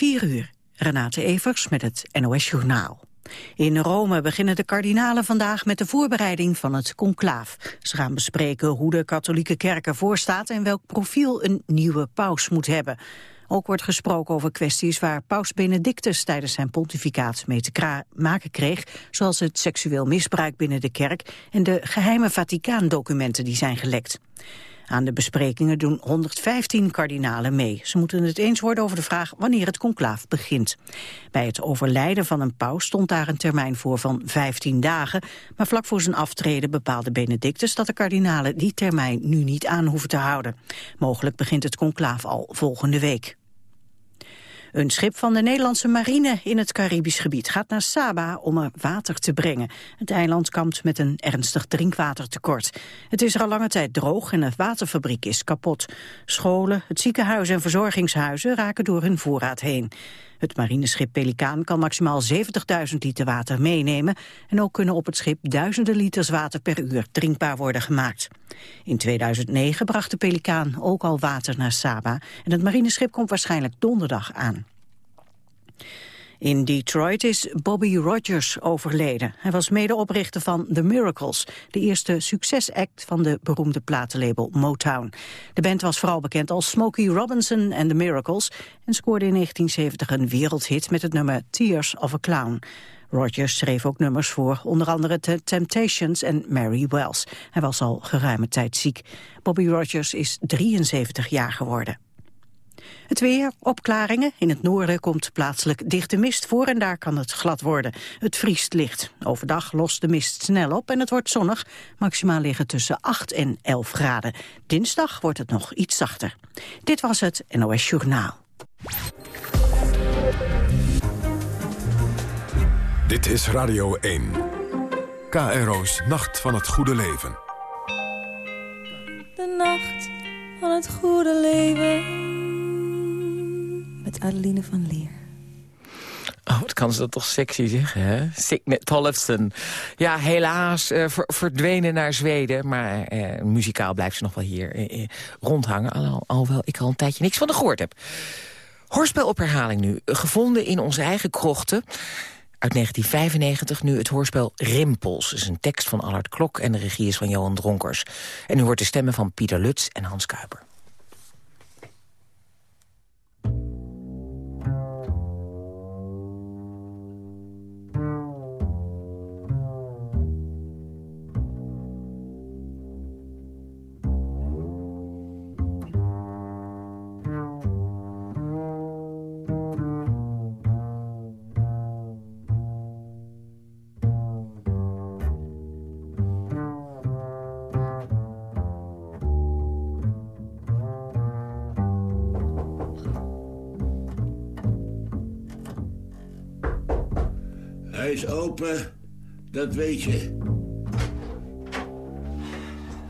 4 uur. Renate Evers met het NOS Journaal. In Rome beginnen de kardinalen vandaag met de voorbereiding van het conclaaf. Ze gaan bespreken hoe de katholieke kerk ervoor staat en welk profiel een nieuwe paus moet hebben. Ook wordt gesproken over kwesties waar paus Benedictus tijdens zijn pontificaat mee te maken kreeg, zoals het seksueel misbruik binnen de kerk en de geheime Vaticaan-documenten die zijn gelekt. Aan de besprekingen doen 115 kardinalen mee. Ze moeten het eens worden over de vraag wanneer het conclaaf begint. Bij het overlijden van een paus stond daar een termijn voor van 15 dagen. Maar vlak voor zijn aftreden bepaalde Benedictus dat de kardinalen die termijn nu niet aan hoeven te houden. Mogelijk begint het conclaaf al volgende week. Een schip van de Nederlandse marine in het Caribisch gebied gaat naar Saba om er water te brengen. Het eiland kampt met een ernstig drinkwatertekort. Het is er al lange tijd droog en de waterfabriek is kapot. Scholen, het ziekenhuis en verzorgingshuizen raken door hun voorraad heen. Het marineschip Pelikaan kan maximaal 70.000 liter water meenemen... en ook kunnen op het schip duizenden liters water per uur drinkbaar worden gemaakt. In 2009 bracht de Pelikaan ook al water naar Saba... en het marineschip komt waarschijnlijk donderdag aan. In Detroit is Bobby Rogers overleden. Hij was medeoprichter van The Miracles, de eerste succesact van de beroemde platenlabel Motown. De band was vooral bekend als Smokey Robinson and The Miracles en scoorde in 1970 een wereldhit met het nummer Tears of a Clown. Rogers schreef ook nummers voor onder andere The Temptations en Mary Wells. Hij was al geruime tijd ziek. Bobby Rogers is 73 jaar geworden. Het weer, opklaringen. In het noorden komt plaatselijk dichte mist voor en daar kan het glad worden. Het vriest licht. Overdag lost de mist snel op en het wordt zonnig. Maximaal liggen tussen 8 en 11 graden. Dinsdag wordt het nog iets zachter. Dit was het NOS Journaal. Dit is Radio 1. KRO's Nacht van het Goede Leven. De nacht van het goede leven met Adeline van Leer. Oh, wat kan ze dat toch sexy zeggen, hè? Signet Tollefson. Ja, helaas uh, verdwenen naar Zweden. Maar uh, muzikaal blijft ze nog wel hier uh, rondhangen. Al, alhoewel ik al een tijdje niks van gehoord heb. Hoorspel op herhaling nu. Gevonden in onze eigen krochten. Uit 1995 nu het hoorspel Rimpels. is een tekst van Allard Klok en de regie is van Johan Dronkers. En u hoort de stemmen van Pieter Lutz en Hans Kuiper. Is open, dat weet je.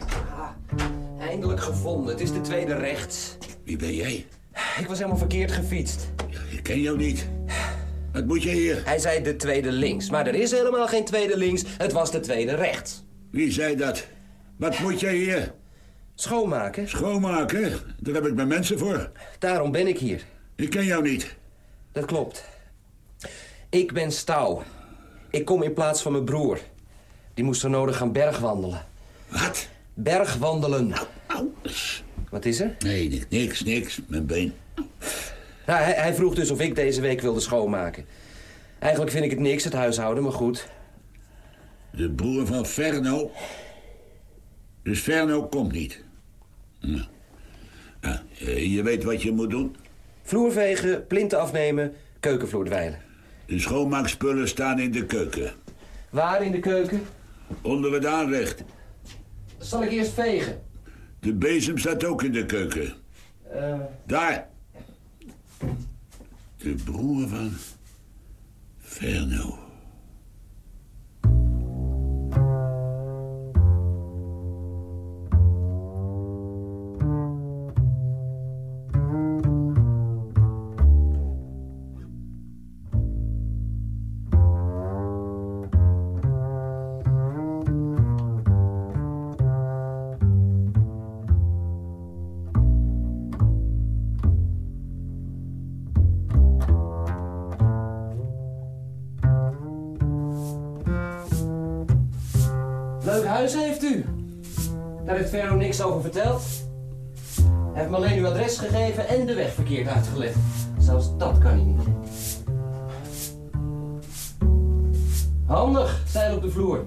Ah, eindelijk gevonden. Het is de tweede rechts. Wie ben jij? Ik was helemaal verkeerd gefietst. Ja, ik ken jou niet. Wat moet je hier? Hij zei de tweede links, maar er is helemaal geen tweede links. Het was de tweede rechts. Wie zei dat? Wat moet jij hier? Schoonmaken. Schoonmaken? Daar heb ik mijn mensen voor. Daarom ben ik hier. Ik ken jou niet. Dat klopt. Ik ben Stouw. Ik kom in plaats van mijn broer. Die moest er nodig gaan bergwandelen. Wat? Bergwandelen. Au, Wat is er? Nee, niks, niks. Mijn been. Nou, hij, hij, vroeg dus of ik deze week wilde schoonmaken. Eigenlijk vind ik het niks, het huishouden, maar goed. De broer van Ferno? Dus Ferno komt niet? Nou. Ah, je weet wat je moet doen? Vloervegen, plinten afnemen, keukenvloer dweilen. De schoonmaakspullen staan in de keuken. Waar in de keuken? Onder het aanrecht. Zal ik eerst vegen? De bezem staat ook in de keuken. Uh... Daar. De broer van Ferno. Gegeven en de weg verkeerd uitgelegd. Zelfs dat kan hij niet. Handig, zeil op de vloer.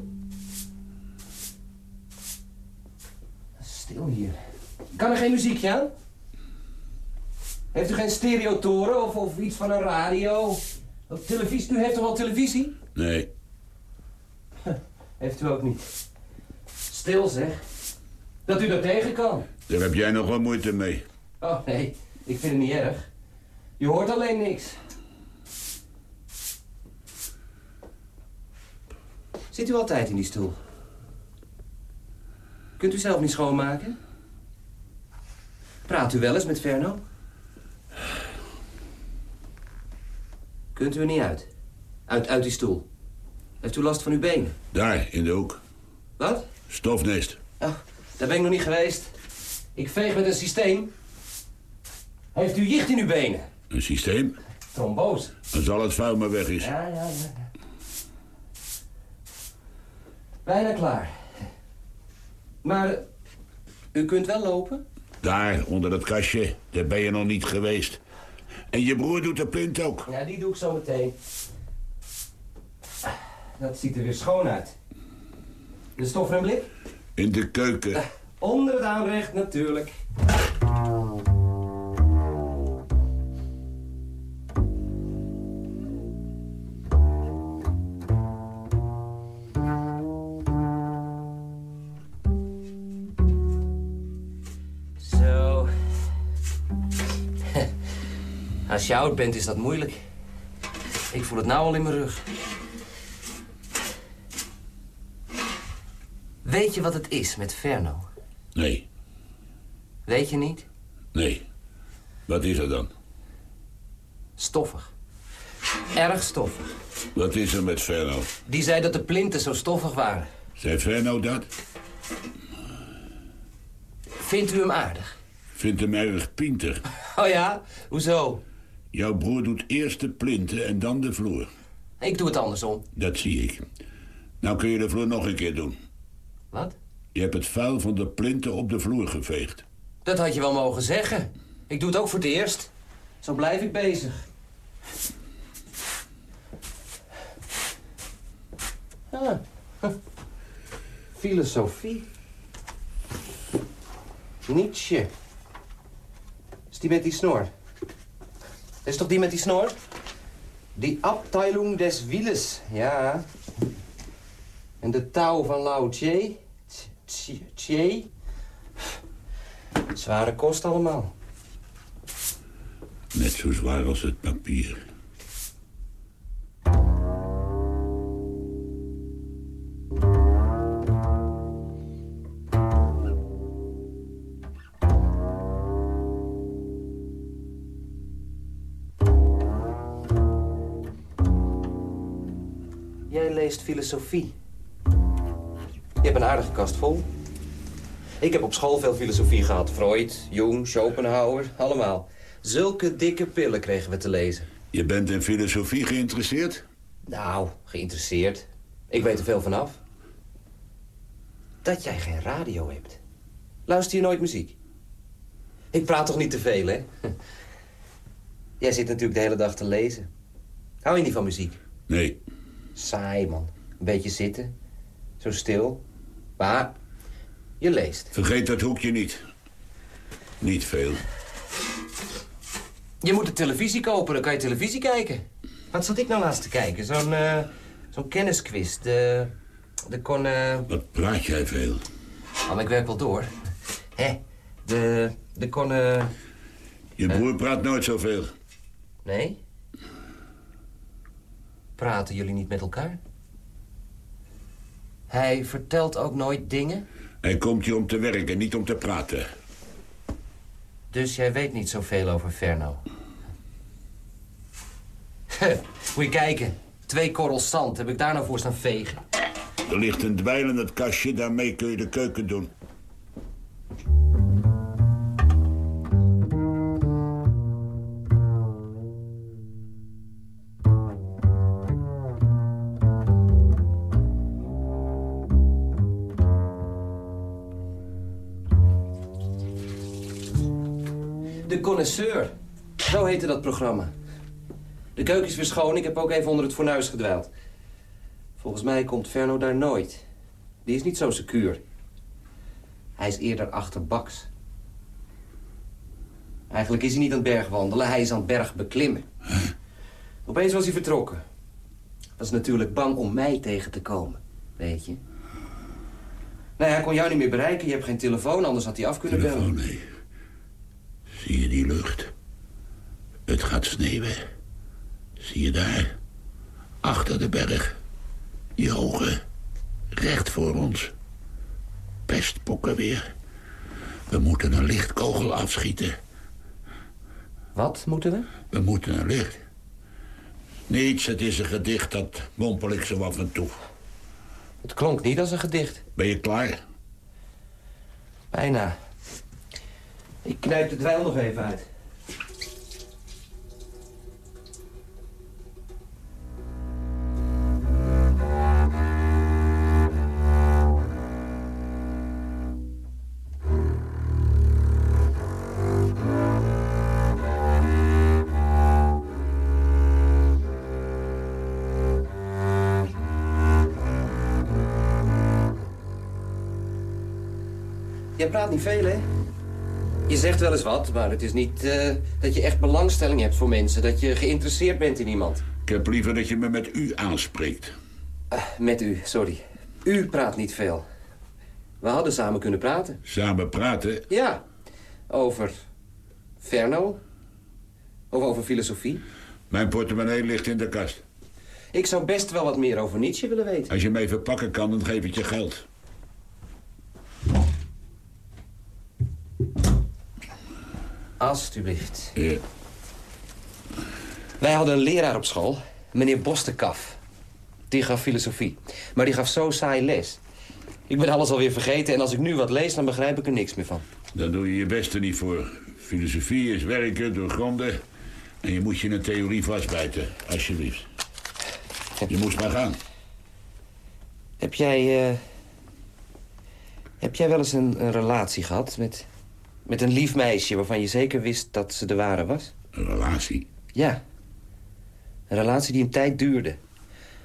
Stil hier. Kan er geen muziekje aan? Heeft u geen stereotoren of, of iets van een radio? Of televisie? U heeft toch wel televisie? Nee, Heeft u ook niet. Stil zeg. Dat u daar tegen kan. daar heb jij nog wel moeite mee. Oh nee, ik vind het niet erg. Je hoort alleen niks. Zit u altijd in die stoel? Kunt u zelf niet schoonmaken? Praat u wel eens met Verno? Kunt u er niet uit? Uit, uit die stoel. Heeft u last van uw benen? Daar, in de hoek. Wat? Stofnest. Oh, daar ben ik nog niet geweest. Ik veeg met een systeem. Heeft u jicht in uw benen? Een systeem. Trombose. Dan zal het vuil maar weg is. Ja, ja, ja. Bijna klaar. Maar u kunt wel lopen? Daar, onder dat kastje. Daar ben je nog niet geweest. En je broer doet de plint ook. Ja, die doe ik zo meteen. Dat ziet er weer schoon uit. De stofremblik? In de keuken. Onder het aanrecht natuurlijk. Als je oud bent is dat moeilijk. Ik voel het nou al in mijn rug. Weet je wat het is met Verno? Nee, Weet je niet? nee. Wat is er dan? Stoffig. Erg stoffig. Wat is er met Ferno? Die zei dat de plinten zo stoffig waren. Zei Ferno dat? Vindt u hem aardig? Vindt hem erg pinter. Oh ja? Hoezo? Jouw broer doet eerst de plinten en dan de vloer. Ik doe het andersom. Dat zie ik. Nou kun je de vloer nog een keer doen. Wat? Je hebt het vuil van de plinten op de vloer geveegd. Dat had je wel mogen zeggen. Ik doe het ook voor het eerst. Zo blijf ik bezig. Ah. Filosofie. Nietzsche. Is die met die snor? Is toch die met die snor? Die Abteilung des Wieles, ja. En de touw van Lao. Tse. Tse. Zware kost allemaal. Net zo zwaar als het papier. Filosofie. Je hebt een aardige kast vol. Ik heb op school veel filosofie gehad. Freud, Jung, Schopenhauer, allemaal. Zulke dikke pillen kregen we te lezen. Je bent in filosofie geïnteresseerd? Nou, geïnteresseerd. Ik weet er veel vanaf. Dat jij geen radio hebt. Luister je nooit muziek? Ik praat toch niet te veel, hè? Jij zit natuurlijk de hele dag te lezen. Hou je niet van muziek? Nee. Saai, man. Een beetje zitten. Zo stil. Maar je leest. Vergeet dat hoekje niet. Niet veel. Je moet de televisie kopen, dan kan je televisie kijken. Wat zat ik nou laatst te kijken? Zo'n eh, zo'n kennisquiz. De, de kon... eh, Wat praat jij veel? Oh, ik werk wel door. Hè? De, de kon... eh, Je broer praat nooit zoveel. Nee? Praten jullie niet met elkaar? Hij vertelt ook nooit dingen? Hij komt hier om te werken, niet om te praten. Dus jij weet niet zoveel over Ferno. Moet je kijken. Twee korrels zand. Heb ik daar nou voor staan vegen? Er ligt een dweil in het kastje, daarmee kun je de keuken doen. Zo heette dat programma. De keuken is weer schoon. Ik heb ook even onder het fornuis gedwijld. Volgens mij komt Verno daar nooit. Die is niet zo secuur. Hij is eerder achterbaks. Eigenlijk is hij niet aan het bergwandelen, hij is aan het berg beklimmen. Opeens was hij vertrokken. Was natuurlijk bang om mij tegen te komen, weet je. Nee, hij kon jou niet meer bereiken, je hebt geen telefoon, anders had hij af kunnen Telefoon, bellen. nee. Zie je die lucht? Het gaat sneeuwen. Zie je daar? Achter de berg. Die hoge. Recht voor ons. Pestpokken weer. We moeten een lichtkogel afschieten. Wat moeten we? We moeten een licht. Niets, het is een gedicht, dat mompel ik zo af en toe. Het klonk niet als een gedicht. Ben je klaar? Bijna. Ik knijp de dweil nog even uit. Jij praat niet veel, hè? Je zegt wel eens wat, maar het is niet eh, dat je echt belangstelling hebt voor mensen. Dat je geïnteresseerd bent in iemand. Ik heb liever dat je me met u aanspreekt. Ah, met u, sorry. U praat niet veel. We hadden samen kunnen praten. Samen praten? Ja, over Verno. Of over filosofie. Mijn portemonnee ligt in de kast. Ik zou best wel wat meer over Nietzsche willen weten. Als je hem even pakken kan, dan geef ik je geld. Alsjeblieft. Ja. Wij hadden een leraar op school, meneer Bostekaf. Die gaf filosofie. Maar die gaf zo saai les. Ik ben alles alweer vergeten en als ik nu wat lees, dan begrijp ik er niks meer van. Daar doe je je best er niet voor. Filosofie is werken, doorgronden. En je moet je een theorie vastbijten, alsjeblieft. Je moest maar gaan. Heb jij, eh, heb jij wel eens een, een relatie gehad met, met een lief meisje... waarvan je zeker wist dat ze de ware was? Een relatie. Ja. Een relatie die een tijd duurde.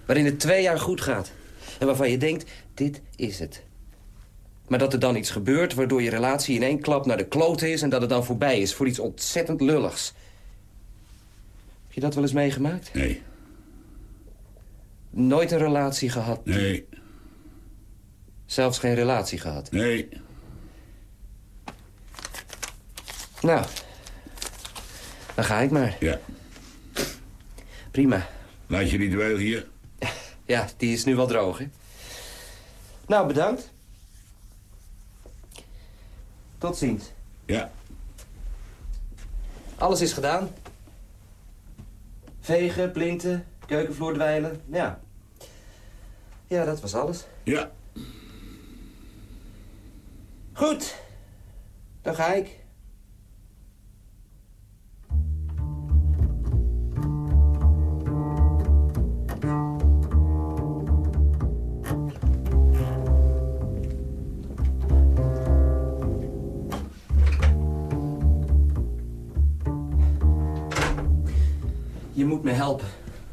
Waarin het twee jaar goed gaat. En waarvan je denkt, dit is het. Maar dat er dan iets gebeurt waardoor je relatie in één klap naar de klote is... en dat het dan voorbij is voor iets ontzettend lulligs. Heb je dat wel eens meegemaakt? Nee, Nooit een relatie gehad. nee, Zelfs geen relatie gehad. nee. Nou, dan ga ik maar. Ja, Prima. laat je die dweil hier. Ja, die is nu wel droog, hè? Nou, bedankt. Tot ziens. Ja, Alles is gedaan. Vegen, plinten, keukenvloer dweilen. Ja. Ja, dat was alles. ja. Goed. Dan ga ik. Helpen.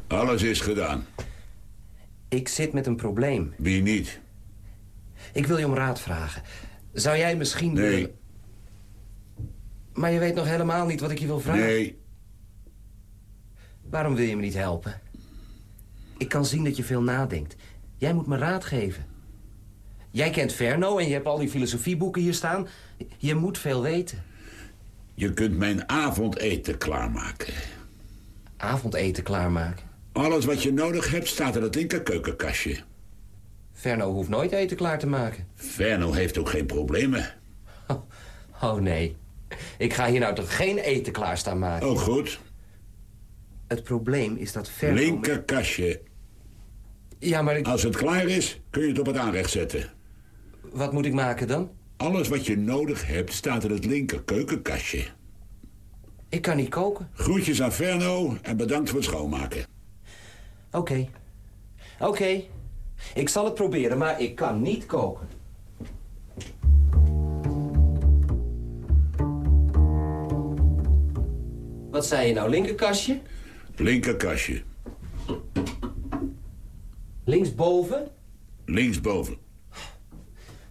Alles is gedaan. Ik zit met een probleem. Wie niet? Ik wil je om raad vragen. Zou jij misschien... Nee, willen- Maar je weet nog helemaal niet wat ik je wil vragen. nee. Waarom wil je me niet helpen? Ik kan zien dat je veel nadenkt. Jij moet me raad geven. Jij kent Verno en je hebt al die filosofieboeken hier staan. Je moet veel weten. Je kunt mijn avondeten klaarmaken. Avondeten klaarmaken. Alles wat je nodig hebt staat in het linkerkeukenkastje. Verno hoeft nooit eten klaar te maken. Verno heeft ook geen problemen. Oh, oh nee. Ik ga hier nou toch geen eten klaar staan maken? Ook goed. Het probleem is dat Verno... Linkerkastje. Ja, maar ik... Als het klaar is, kun je het op het aanrecht zetten. wat moet ik maken dan? Alles wat je nodig hebt staat in het linkerkeukenkastje. Ik kan niet koken. Groetjes aan Verno en bedankt voor het schoonmaken. Oké. Oké. Ik zal het proberen, maar ik kan niet koken. Wat zei je nou, linkerkastje? Linkerkastje. Linksboven? Linksboven.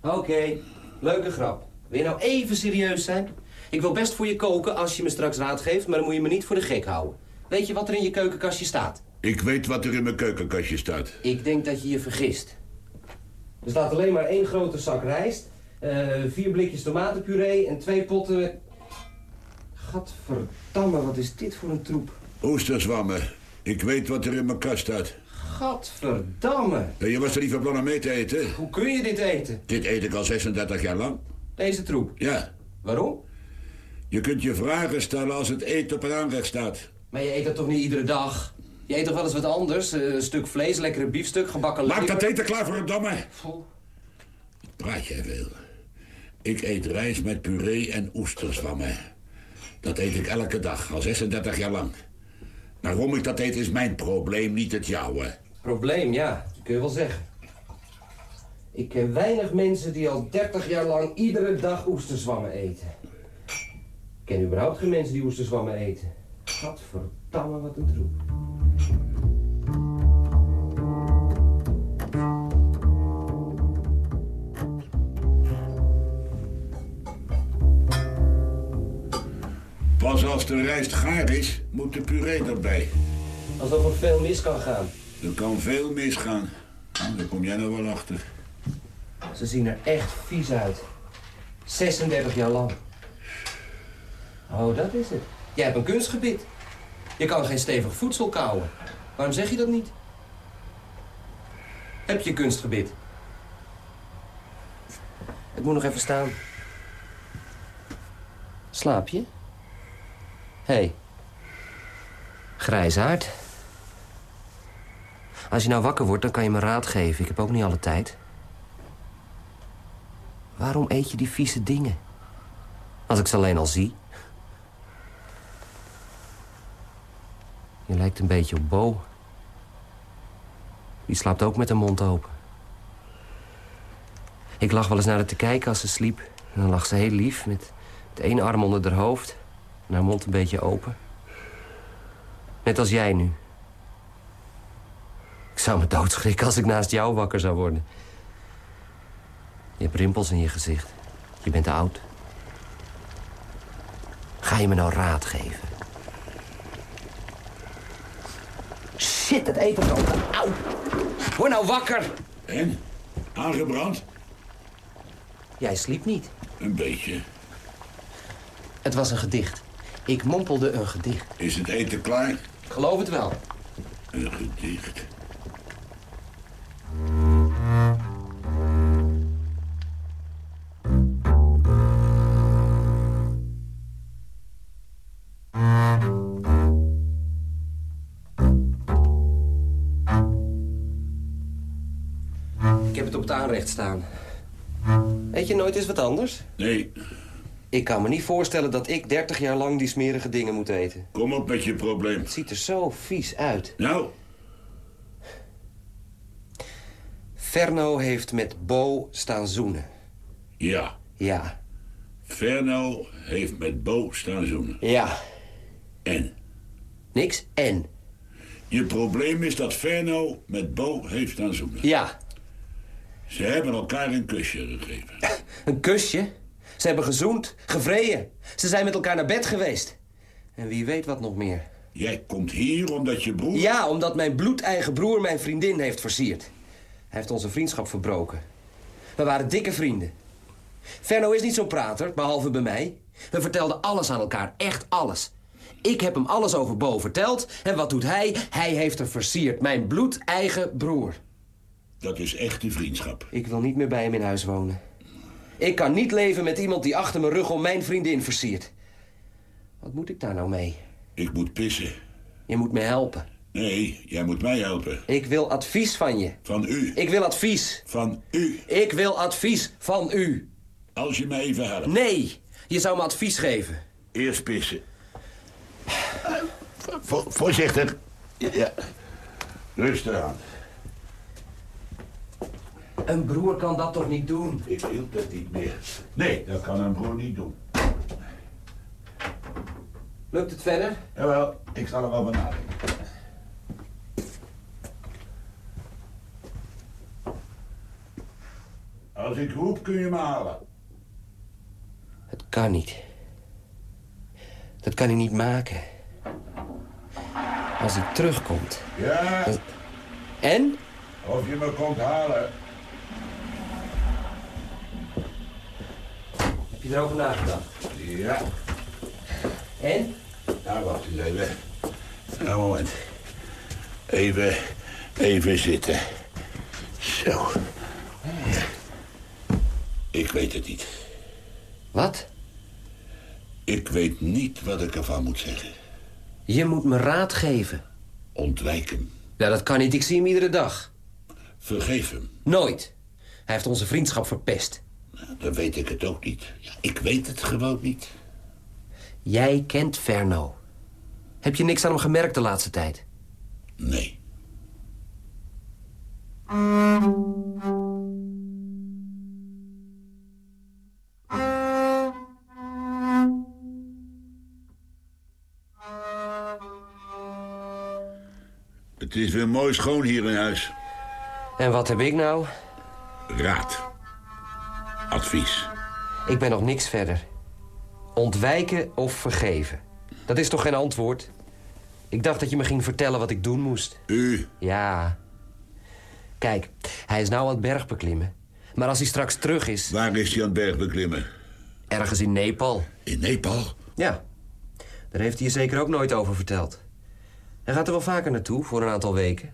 Oké, leuke grap. Wil je nou even serieus zijn? Ik wil best voor je koken als je me straks raad geeft, maar dan moet je me niet voor de gek houden. Weet je wat er in je keukenkastje staat? Ik weet wat er in mijn keukenkastje staat. Ik denk dat je je vergist. Er staat alleen maar één grote zak rijst, eh, vier blikjes tomatenpuree en twee potten... Gadverdamme, wat is dit voor een troep? Oesterzwammen. Ik weet wat er in mijn kast staat. Gadverdamme. En je was er niet van plan om mee te eten? Hoe kun je dit eten? Dit eet ik al 36 jaar lang. Deze troep. Ja. Waarom? Je kunt je vragen stellen als het eten op een aanrecht staat. Maar je eet dat toch niet iedere dag? Je eet toch wel eens wat anders? Eh, Een stuk vlees, lekkere biefstuk, gebakken Maak dat eten klaar voor het domme. Pfoh. Praat jij veel. Ik eet rijst met puree en oesterzwammen. Dat eet ik elke dag, al 36 jaar lang. Waarom ik dat eet is mijn probleem, niet het jouwe. Probleem, ja. Dat kun je wel zeggen. Ik ken weinig mensen die al 30 jaar lang iedere dag oesterzwammen eten. Ik ken überhaupt geen mensen die oesterzwammen eten. Gadverdamme, wat een troep. Pas als de rijst gaar is, moet de puree erbij. Alsof er veel mis kan gaan. Er kan veel misgaan. Nou, Daar kom jij nou wel achter. Ze zien er echt vies uit. 36 jaar lang. Oh, dat is het. Jij hebt een kunstgebied. Je kan geen stevig voedsel kauwen. Waarom zeg je dat niet? Heb je kunstgebied? Ik moet nog even staan. Slaap je? Hé. Hey. Grijsaard. Als je nou wakker wordt, dan kan je me raad geven. Ik heb ook niet alle tijd. Waarom eet je die vieze dingen? Als ik ze alleen al zie. Je lijkt een beetje op Bo. Die slaapt ook met de mond open. Ik lag wel eens naar haar te kijken als ze sliep. En dan lag ze heel lief, met, met één arm onder haar hoofd... en haar mond een beetje open. Net als jij nu. Ik zou me doodschrikken als ik naast jou wakker zou worden. Je hebt rimpels in je gezicht. Je bent oud. Ga je me nou raad geven? Shit, het eten broodt. Auw. Word nou wakker. En? Aangebrand? Jij sliep niet. Een beetje. Het was een gedicht. Ik mompelde een gedicht. Is het eten klaar? Ik geloof het wel. Een gedicht. Heb het op het aanrecht staan. Eet je nooit eens wat anders? Nee, Ik kan me niet voorstellen dat ik 30 jaar lang die smerige dingen moet eten. kom op met je probleem. Het ziet er zo vies uit. Nou, Ferno heeft met Bo staan zoenen. ja. Ja. Ferno heeft met Bo staan zoenen. Ja. En? Niks en. Je probleem is dat Ferno met Bo heeft staan zoenen. Ja. Ze hebben elkaar een kusje gegeven. Een kusje. Ze hebben gezoend, gevreden. Ze zijn met elkaar naar bed geweest. En wie weet wat nog meer. Jij komt hier omdat je broer... Ja, omdat mijn bloedeigen broer mijn vriendin heeft versierd. Hij heeft onze vriendschap verbroken. We waren dikke vrienden. Ferno is niet zo'n prater, behalve bij mij. We vertelden alles aan elkaar, echt alles. Ik heb hem alles over Bo verteld. En wat doet hij? Hij heeft hem versierd. Mijn bloedeigen broer. Dat is echte vriendschap. Ik wil niet meer bij hem in huis wonen. Ik kan niet leven met iemand die achter mijn rug om mijn vriendin versiert. Wat moet ik daar nou mee? Ik moet pissen. Je moet me helpen. Nee, jij moet mij helpen. Ik wil advies van je. Van u. Ik wil advies. Van u. Ik wil advies van u. Als je me even helpt. Nee, je zou me advies geven. Eerst pissen. Vo- voorzichtig. Ja, ja. Rustig aan. Een broer kan dat toch niet doen? Ik wil dat niet meer. Nee, dat kan een broer niet doen. Lukt het verder? Jawel, ik zal er wel van nadenken. Als ik roep, kun je me halen. Het kan niet. Dat kan hij niet maken. Als hij terugkomt. Ja, En? of je me komt halen. Je erover nagedacht? Ja, En? nou wacht eens even. Een moment. Even, even zitten. Zo. Ik weet het niet. Wat? Ik weet niet wat ik ervan moet zeggen. Je moet me raad geven. Ontwijk hem. Ja, dat kan niet. Ik zie hem iedere dag. Vergeef hem. Nooit. Hij heeft onze vriendschap verpest. Nou, dan weet ik het ook niet. Ja, ik weet het gewoon niet. Jij kent Verno. Heb je niks aan hem gemerkt de laatste tijd? Nee. Het is weer mooi schoon hier in huis. En wat heb ik nou? Raad. Advies. Ik ben nog niks verder. Ontwijken of vergeven. Dat is toch geen antwoord? Ik dacht dat je me ging vertellen wat ik doen moest. U, Ja. Kijk, hij is nou aan het berg beklimmen. Maar als hij straks terug is, waar is hij aan het berg beklimmen? ergens in Nepal... In Nepal? Ja, daar heeft hij je zeker ook nooit over verteld. Hij gaat er wel vaker naartoe voor een aantal weken.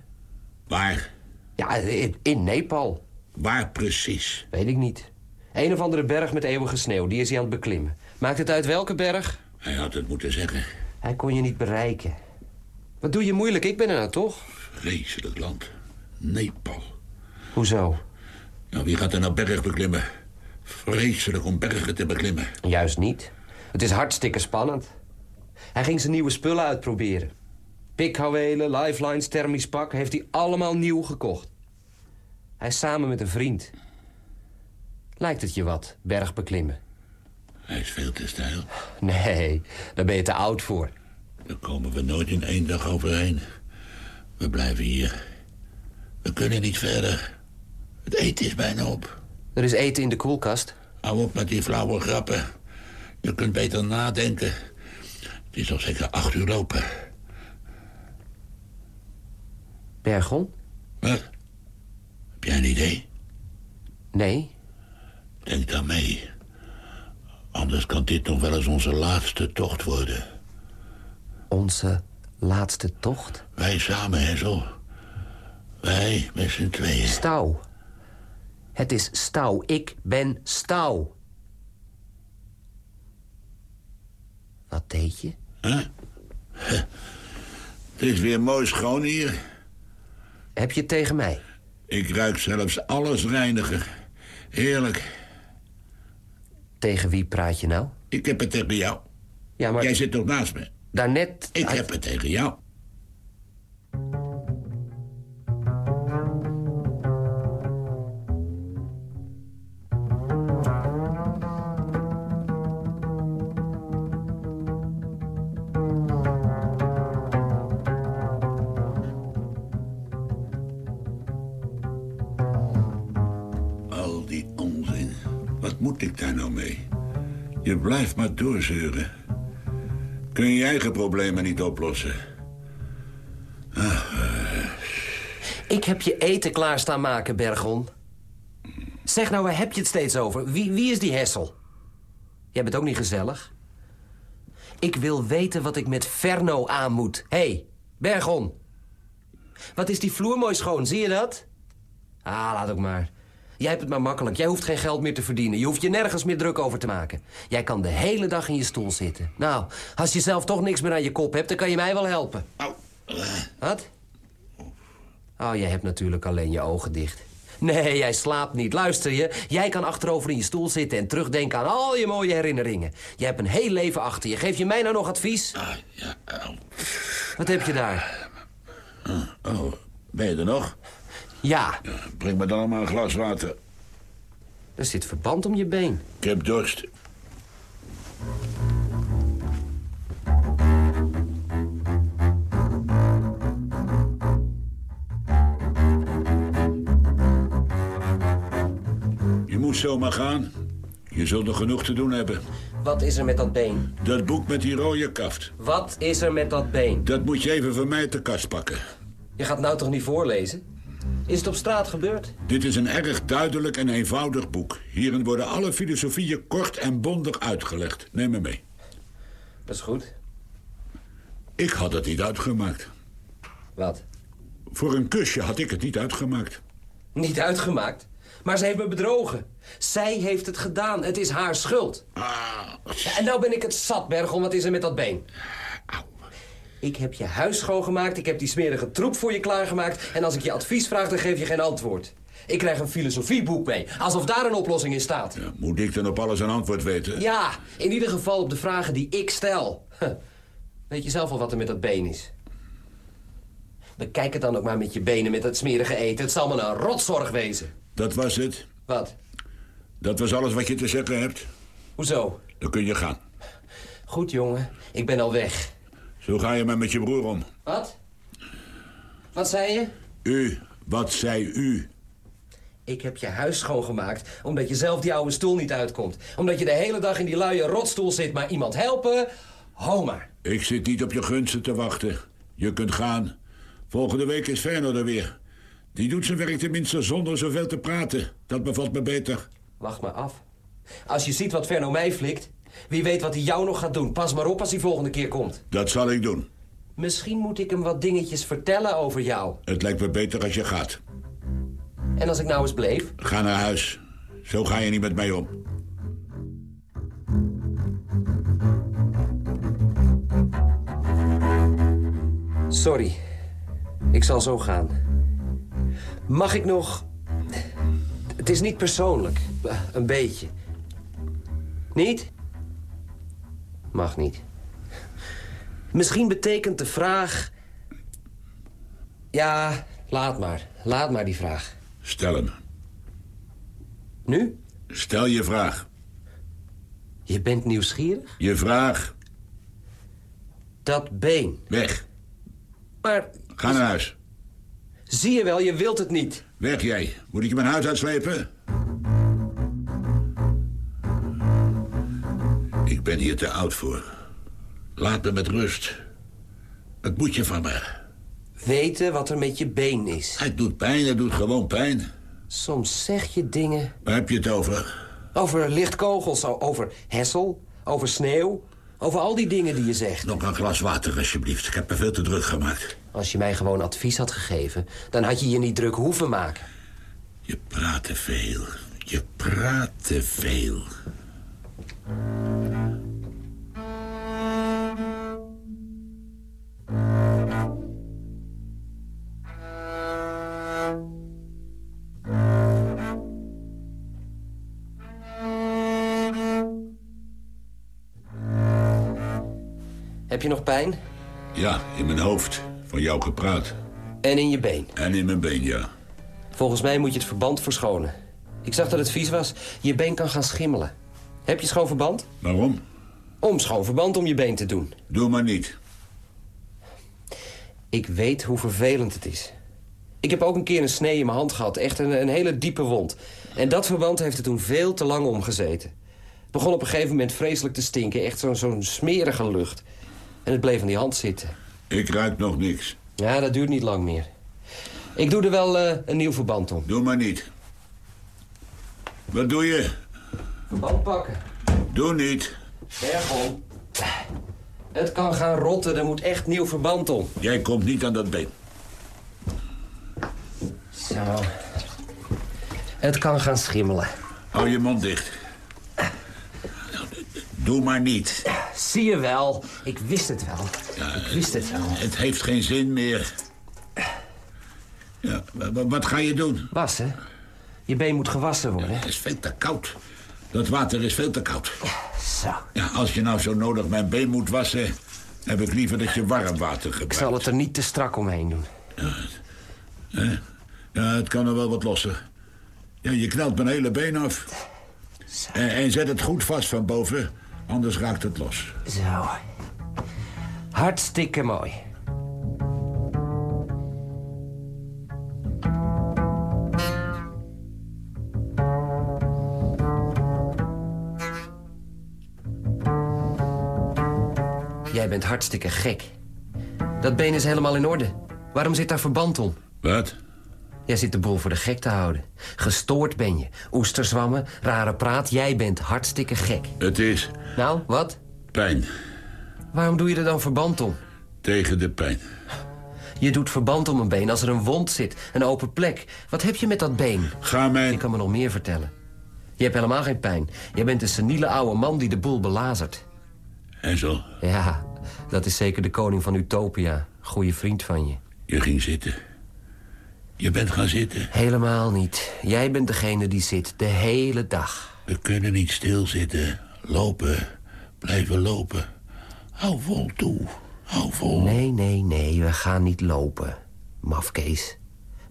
Waar? Ja, in, in Nepal. Waar precies? Weet ik niet. Een of andere berg met eeuwige sneeuw, die is hij aan het beklimmen. Maakt het uit welke berg? Hij had het moeten zeggen. Hij kon je niet bereiken. Wat doe je moeilijk? Ik ben er nou toch? Vreselijk land. Nepal. Hoezo? Nou, wie gaat er nou berg beklimmen? Vreselijk om bergen te beklimmen. Juist niet. Het is hartstikke spannend. Hij ging zijn nieuwe spullen uitproberen. Pikhouwelen, lifelines, thermisch pak... heeft hij allemaal nieuw gekocht. Hij is samen met een vriend. Lijkt het je wat, berg beklimmen? Hij is veel te stijl. Nee, daar ben je te oud voor. Daar komen we nooit in één dag overheen. We blijven hier. We kunnen niet verder. Het eten is bijna op. Er is eten in de koelkast. Hou op met die flauwe grappen. Je kunt beter nadenken. Het is al zeker acht uur lopen. Bergon? Wat? Heb jij een idee? Nee. Denk daar mee. Anders kan dit nog wel eens onze laatste tocht worden. Onze laatste tocht? Wij samen, Hessel. Wij met z'n tweeën. Stouw. Het is Stouw. Ik ben Stouw. Wat deed je? Huh? Het is weer mooi schoon hier. Heb je het tegen mij? Ik ruik zelfs alles reiniger. Heerlijk. Tegen wie praat je nou? Ik heb het tegen jou. Ja, maar Jij zit toch naast me? daarnet... Ik heb het tegen jou. Je blijft maar doorzeuren. Kun je je eigen problemen niet oplossen? Ik heb je eten klaar staan maken, Bergon. Zeg nou, waar heb je het steeds over? Wie, wie is die Hessel? Jij bent ook niet gezellig. Ik wil weten wat ik met Verno aan moet. Hé, hey, Bergon. Wat is die vloer mooi schoon, zie je dat? Ah, laat ook maar. Jij hebt het maar makkelijk. Jij hoeft geen geld meer te verdienen. Je hoeft je nergens meer druk over te maken. Jij kan de hele dag in je stoel zitten. Nou, als je zelf toch niks meer aan je kop hebt, dan kan je mij wel helpen. Au. Wat? Oh, jij hebt natuurlijk alleen je ogen dicht. Nee, jij slaapt niet. Luister je, jij kan achterover in je stoel zitten... en terugdenken aan al je mooie herinneringen. Je hebt een heel leven achter je. Geef je mij nou nog advies? Ah, ja. Wat heb je daar? Oh, ben je er nog? Ja. breng me dan maar een glas water. Er zit verband om je been. Ik heb dorst. Je moet zomaar gaan. Je zult nog genoeg te doen hebben. Wat is er met dat been? Dat boek met die rode kaft. Wat is er met dat been? Dat moet je even van mij uit de kast pakken. Je gaat nou toch niet voorlezen? Is het op straat gebeurd? Dit is een erg duidelijk en eenvoudig boek. Hierin worden alle filosofieën kort en bondig uitgelegd. Neem me mee. Dat is goed. Ik had het niet uitgemaakt. Wat? Voor een kusje had ik het niet uitgemaakt. Niet uitgemaakt? Maar ze heeft me bedrogen. Zij heeft het gedaan. Het is haar schuld. Ah, En nou ben ik het zat, Bergom. Wat is er met dat been? Ik heb je huis schoongemaakt. Ik heb die smerige troep voor je klaargemaakt. En als ik je advies vraag, dan geef je geen antwoord. Ik krijg een filosofieboek mee. Alsof daar een oplossing in staat. ja, moet ik dan op alles een antwoord weten? Ja, in ieder geval op de vragen die ik stel. Huh. Weet je zelf al wat er met dat been is? Bekijk het dan ook maar met je benen met dat smerige eten. Het zal me een rotzorg wezen. Dat was het. Wat? Dat was alles wat je te zeggen hebt. Hoezo? Dan kun je gaan. Goed, jongen. Ik ben al weg. Zo ga je maar met je broer om. Wat? Wat zei je? U, wat zei u? Ik heb je huis schoongemaakt omdat je zelf die oude stoel niet uitkomt. Omdat je de hele dag in die luie rotstoel zit, maar iemand helpen? Ho maar. Ik zit niet op je gunsten te wachten. Je kunt gaan. Volgende week is Verno er weer. Die doet zijn werk tenminste zonder zoveel te praten. Dat bevalt me beter. Wacht maar af. Als je ziet wat Verno mij flikt, wie weet wat hij jou nog gaat doen. Pas maar op als hij volgende keer komt. Dat zal ik doen. Misschien moet ik hem wat dingetjes vertellen over jou. Het lijkt me beter als je gaat. En als ik nou eens bleef? Ga naar huis. Zo ga je niet met mij om. Sorry. Ik zal zo gaan. Mag ik nog... Het is niet persoonlijk. Een beetje. Niet? Mag niet. Misschien betekent de vraag... Ja, laat maar. Laat maar die vraag. Stel hem. Nu? Stel je vraag. Je bent nieuwsgierig? Je vraag. Dat been. Weg. Maar Ga naar huis. zie je wel, je wilt het niet. Weg jij. Moet ik je mijn huis uitslepen? Ik ben hier te oud voor. Laat me met rust. Wat moet je van me? Weten wat er met je been is. Het doet pijn, het doet gewoon pijn. Soms zeg je dingen Waar heb je het over? over lichtkogels, over hessel, over sneeuw. Over al die dingen die je zegt. Nog een glas water, alsjeblieft. Ik heb me veel te druk gemaakt. Als je mij gewoon advies had gegeven, dan had je je niet druk hoeven maken. Je praat te veel. Je praat te veel. Heb je nog pijn? Ja, in mijn hoofd. Van jou gepraat. En in je been. En in mijn been, ja. Volgens mij moet je het verband verschonen. Ik zag dat het vies was. Je been kan gaan schimmelen. Heb je schoon verband? Waarom? Om schoon verband om je been te doen. Doe maar niet. Ik weet hoe vervelend het is. Ik heb ook een keer een snee in mijn hand gehad. Echt een, een hele diepe wond. En dat verband heeft er toen veel te lang omgezeten. Het begon op een gegeven moment vreselijk te stinken. Echt zo'n zo'n smerige lucht. En het bleef aan die hand zitten. Ik ruik nog niks. Ja, dat duurt niet lang meer. Ik doe er wel eh, een nieuw verband om. Doe maar niet. Wat doe je? Verband pakken. Doe niet. Bergom. Het kan gaan rotten. Er moet echt nieuw verband om. Jij komt niet aan dat been. Zo. Het kan gaan schimmelen. Hou je mond dicht. Doe maar niet. Zie je wel. Ik wist het wel. Ik wist het wel. Het heeft geen zin meer. Ja, wa- wa- wat ga je doen? Wassen? Je been moet gewassen worden. Het is veel te koud. Dat water is veel te koud. Zo. Ja, als je nou zo nodig mijn been moet wassen... heb ik liever dat je warm water Ik gebruikt. zal het er niet te strak omheen doen. Ja, het kan er wel wat losser. Ja, je knalt mijn hele been af. En, en zet het goed vast van boven, anders raakt het los. Zo. Hartstikke mooi. Hartstikke gek. Dat been is helemaal in orde. Waarom zit daar verband om? Wat? Jij zit de boel voor de gek te houden. Gestoord ben je. Oesterzwammen, rare praat. Jij bent hartstikke gek. Het is Nou, wat? pijn. Waarom doe je er dan verband om? Tegen de pijn. Je doet verband om een been als er een wond zit, een open plek. Wat heb je met dat been? Ga Je mijn... kan me nog meer vertellen. Je hebt helemaal geen pijn. Je bent een seniele oude man die de boel belazert. Hessel, Ja, dat is zeker de koning van Utopia. Goeie vriend van je. je ging zitten. Je bent gaan zitten. Helemaal niet. Jij bent degene die zit de hele dag. We kunnen niet stilzitten. Lopen. Blijven lopen. Hou vol toe. Hou vol. Nee, nee, nee, we gaan niet lopen. Mafkees.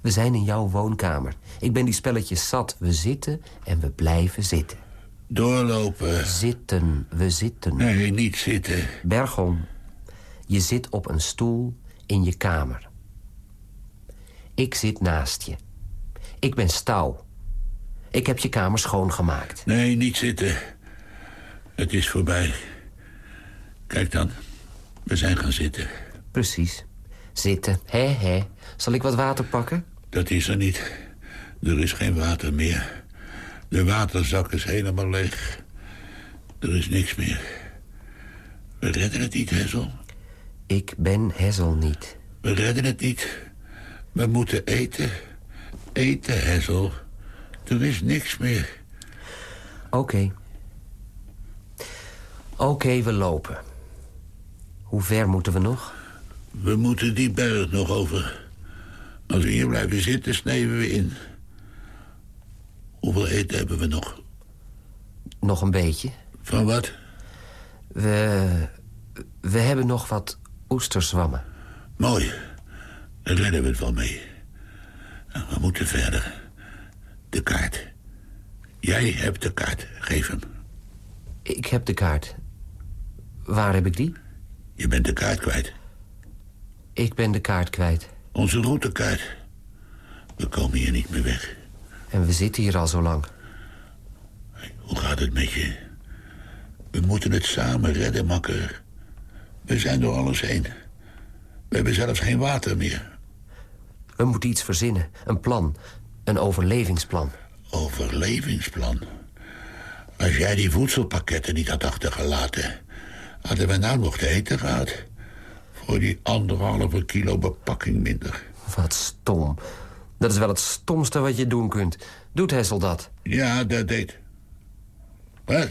We zijn in jouw woonkamer. Ik ben die spelletjes zat. We zitten en we blijven zitten. Doorlopen. Zitten, we zitten. Nee, niet zitten. Bergom, je zit op een stoel in je kamer. Ik zit naast je. Ik ben Stouw. Ik heb je kamer schoongemaakt. Nee, niet zitten. Het is voorbij. Kijk dan. We zijn gaan zitten. Precies. Zitten, hè, hè. Zal ik wat water pakken? Dat is er niet. Er is geen water meer. De waterzak is helemaal leeg. Er is niks meer. We redden het niet, Hessel. Ik ben Hessel niet. We redden het niet. We moeten eten. Eten, Hessel. Er is niks meer. Oké. Oké, we lopen. Hoe ver moeten we nog? We moeten die berg nog over. Als we hier blijven zitten, snijden we in. Hoeveel eten hebben we nog? Nog een beetje. Van wat? We... We hebben nog wat oesterzwammen. Mooi. Daar redden we het wel mee. Nou, We moeten verder. De kaart. Jij hebt de kaart. Geef hem. Ik heb de kaart. Waar heb ik die? Je bent de kaart kwijt. Ik ben de kaart kwijt. Onze routekaart. We komen hier niet meer weg. En we zitten hier al zo lang. Hoe gaat het met je? We moeten het samen redden, makker. We zijn door alles heen. We hebben zelfs geen water meer. We moeten iets verzinnen. Een plan. Een overlevingsplan. Overlevingsplan. Als jij die voedselpakketten niet had achtergelaten... hadden we nou nog te eten gehad. Voor die anderhalve kilo bepakking minder. Wat stom. Dat is wel het stomste wat je doen kunt. Doet Hessel dat? Ja, dat deed. Wat?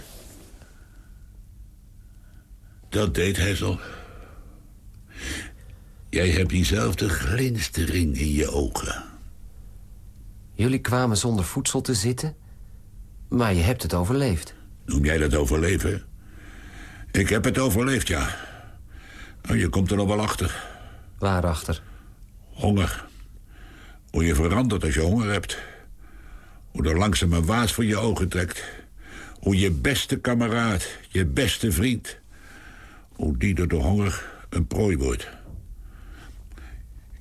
Dat deed Hessel. Jij hebt diezelfde glinstering in je ogen. Jullie kwamen zonder voedsel te zitten... maar je hebt het overleefd. Noem jij dat overleven? Ik heb het overleefd, ja. Oh, je komt er nog wel achter. Waarachter? Honger. Hoe je verandert als je honger hebt. Hoe er langzaam een waas voor je ogen trekt. Hoe je beste kameraad, je beste vriend... hoe die door de honger een prooi wordt.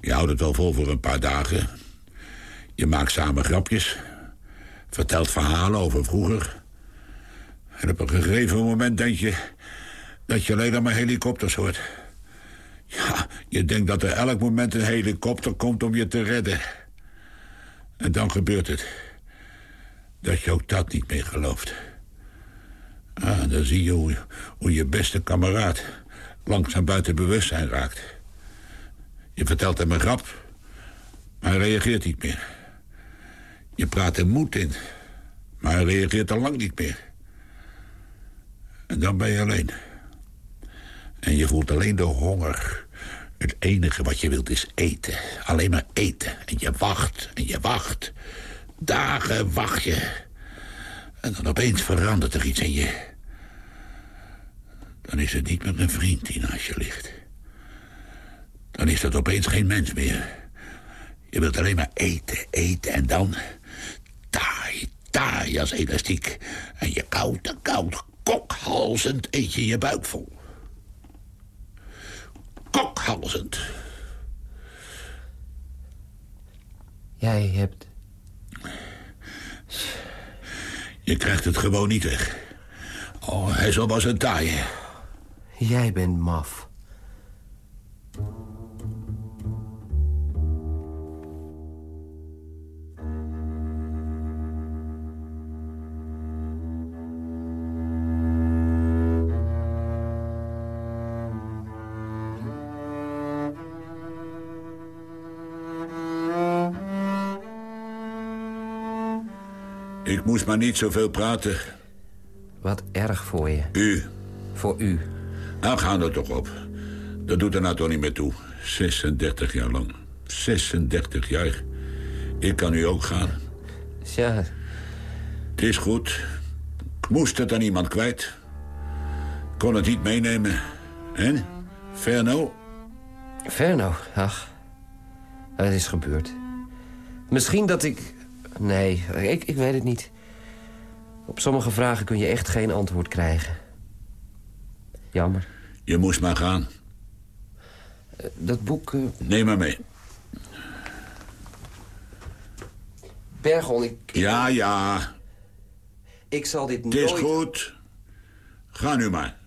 Je houdt het wel vol voor een paar dagen. Je maakt samen grapjes. Vertelt verhalen over vroeger. En op een gegeven moment denk je... dat je alleen maar helikopters hoort. Ja, je denkt dat er elk moment een helikopter komt om je te redden. En dan gebeurt het. Dat je ook dat niet meer gelooft. Ah, dan zie je hoe, je beste kameraad langzaam buiten bewustzijn raakt. Je vertelt hem een grap, maar hij reageert niet meer. Je praat hem moed in, maar hij reageert al lang niet meer. En dan ben je alleen. En je voelt alleen de honger. Het enige wat je wilt is eten. Alleen maar eten. En je wacht en je wacht. Dagen wacht je. En dan opeens verandert er iets in je. Dan is het niet meer een vriend die naast je ligt. Dan is dat opeens geen mens meer. Je wilt alleen maar eten, eten en dan... taai, taai als elastiek. En je koud en koud, kokhalzend eet je je buik vol. Kokhalzend. Jij hebt... Je krijgt het gewoon niet weg. Oh, hij zal was een taaie. Jij bent maf. Ik moest maar niet zoveel praten. Wat erg voor je. U. Voor u. Nou, ga er toch op. Dat doet er nou toch niet meer toe. 36 jaar lang. 36 jaar. Ik kan nu ook gaan. Ja, Het is goed. Ik moest het aan iemand kwijt. Kon het niet meenemen. En? Verno? Verno, ach. Het is gebeurd. Misschien dat ik... Nee, ik, ik weet het niet. Op sommige vragen kun je echt geen antwoord krijgen. Jammer. Je moest maar gaan. Dat boek... eh, Neem maar mee. Bergon, ik, Ja, ja. ik zal dit Het is nooit... goed. Ga nu maar.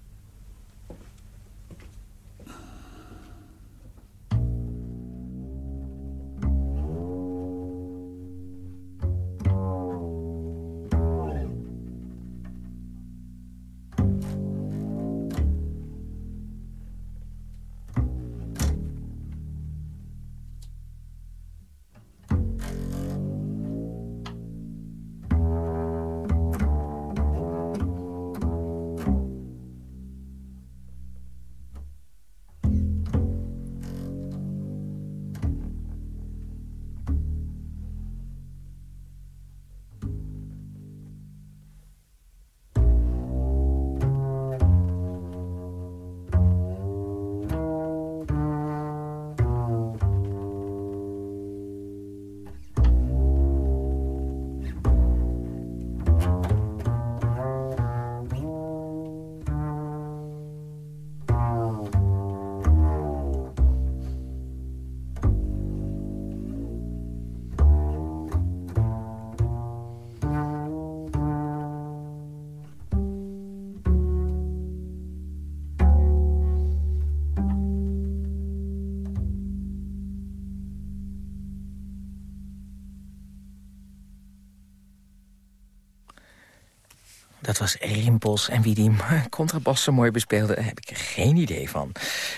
Dat was Rimpels. En wie die contrabas zo mooi bespeelde, heb ik geen idee van.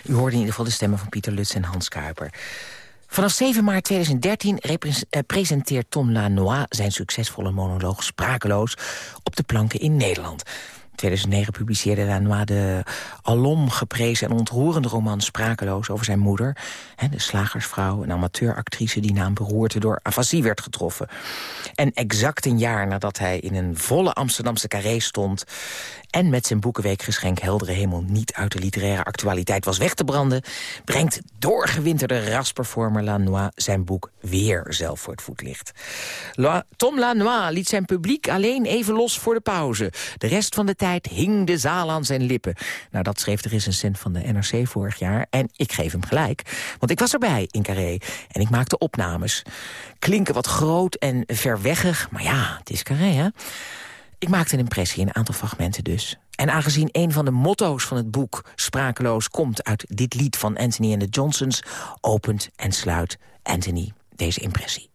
U hoorde in ieder geval de stemmen van Pieter Lutz en Hans Kuiper. Vanaf 7 maart 2013 repres- eh, presenteert Tom Lanois zijn succesvolle monoloog Sprakeloos op de planken in Nederland. In 2009 publiceerde Lanois de alom geprezen en ontroerende roman Sprakeloos over zijn moeder. hè, De slagersvrouw, een amateuractrice die na een beroerte door afasie werd getroffen. En exact een jaar nadat hij in een volle Amsterdamse carré stond... en met zijn boekenweekgeschenk Heldere Hemel niet uit de literaire actualiteit was weg te branden... brengt doorgewinterde rasperformer Lanois zijn boek weer zelf voor het voetlicht. La- Tom Lanois liet zijn publiek alleen even los voor de pauze. De rest van de tijd hing de zaal aan zijn lippen. Nou, dat schreef de recensent van de NRC vorig jaar. En ik geef hem gelijk, want ik was erbij in Carré. En ik maakte opnames. Klinken wat groot en verweggig, maar ja, het is Carré, hè? Ik maakte een impressie, een aantal fragmenten dus. En aangezien een van de motto's van het boek Sprakeloos komt uit dit lied van Anthony and the Johnsons, opent en sluit Anthony deze impressie.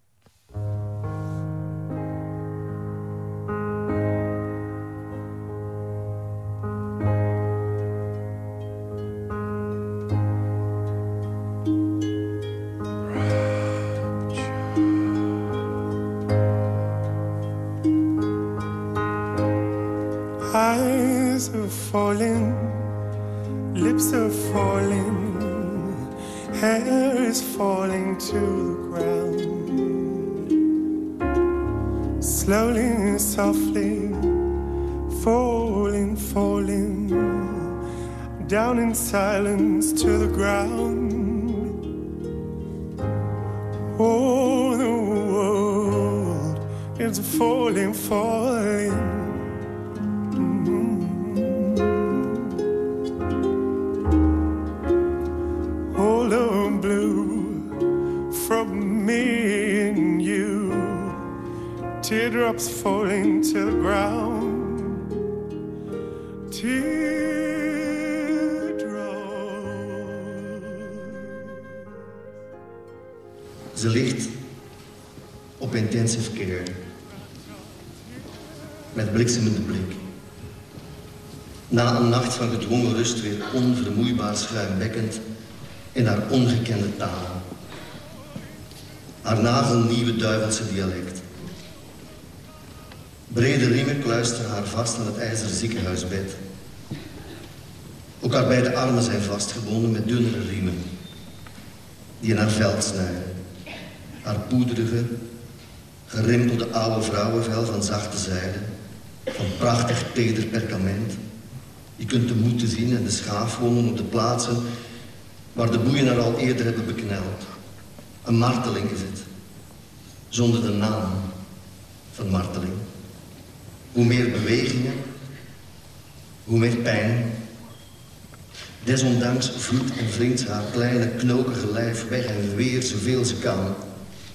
Silence to the ground. Oh, the world is falling, falling. all of blue from me and you. Teardrops falling op intensive care. Met bliksemende blik. Na een nacht van gedwongen rust weer onvermoeibaar schuimbekkend in haar ongekende taal. Haar nagelnieuwe duivelse dialect. Brede riemen kluisteren haar vast aan het ijzeren ziekenhuisbed. Ook haar beide armen zijn vastgebonden met dunnere riemen. Die in haar veld snijden. Haar poederige, gerimpelde oude vrouwenvel van zachte zijde. Van prachtig teder perkament. Je kunt de moeten zien en de schaafwonden op de plaatsen... waar de boeien haar al eerder hebben bekneld. Een marteling is. Zonder de naam van marteling. Hoe meer bewegingen, hoe meer pijn. Desondanks vloedt en wringt haar kleine knokige lijf weg en weer zoveel ze kan.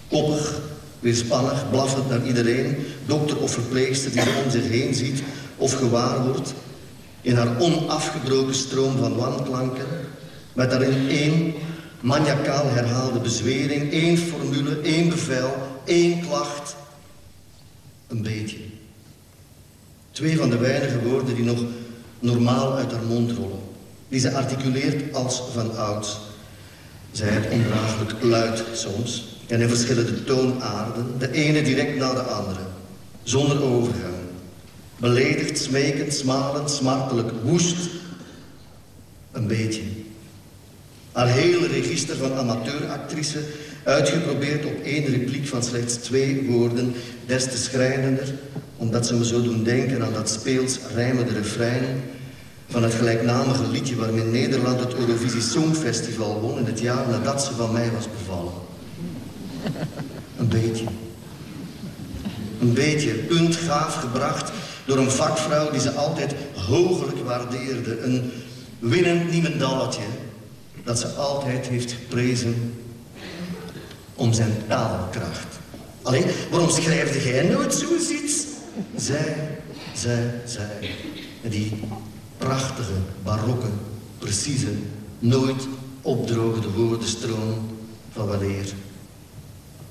Koppig, weerspannig, blaffend naar iedereen, dokter of verpleegster die om zich heen ziet of gewaar wordt, in haar onafgebroken stroom van wanklanken, met daarin één maniacaal herhaalde bezwering, één formule, één bevel, één klacht, een beetje. Twee van de weinige woorden die nog normaal uit haar mond rollen. Die ze articuleert als van ouds. Zij het ondraaglijk luid soms. En in verschillende toonaarden. De ene direct na de andere. Zonder overgang. Beledigd, smekend, smalend, smartelijk, woest. Een beetje. Haar hele register van amateuractrice... uitgeprobeerd op één repliek van slechts twee woorden... des te schrijnender, omdat ze me zo doen denken aan dat speels rijmende refrein... van het gelijknamige liedje waarmee Nederland het Eurovisie Songfestival won... in het jaar nadat ze van mij was bevallen. Een beetje. Een beetje puntgaaf gebracht door een vakvrouw die ze altijd hoogelijk waardeerde. Een winnend niemendalletje dat ze altijd heeft geprezen om zijn taalkracht. Alleen, waarom schrijfde jij nooit zoiets? Zij, zij, zij. Die prachtige, barokke, precieze, nooit opdrogende woordenstroom van weleer.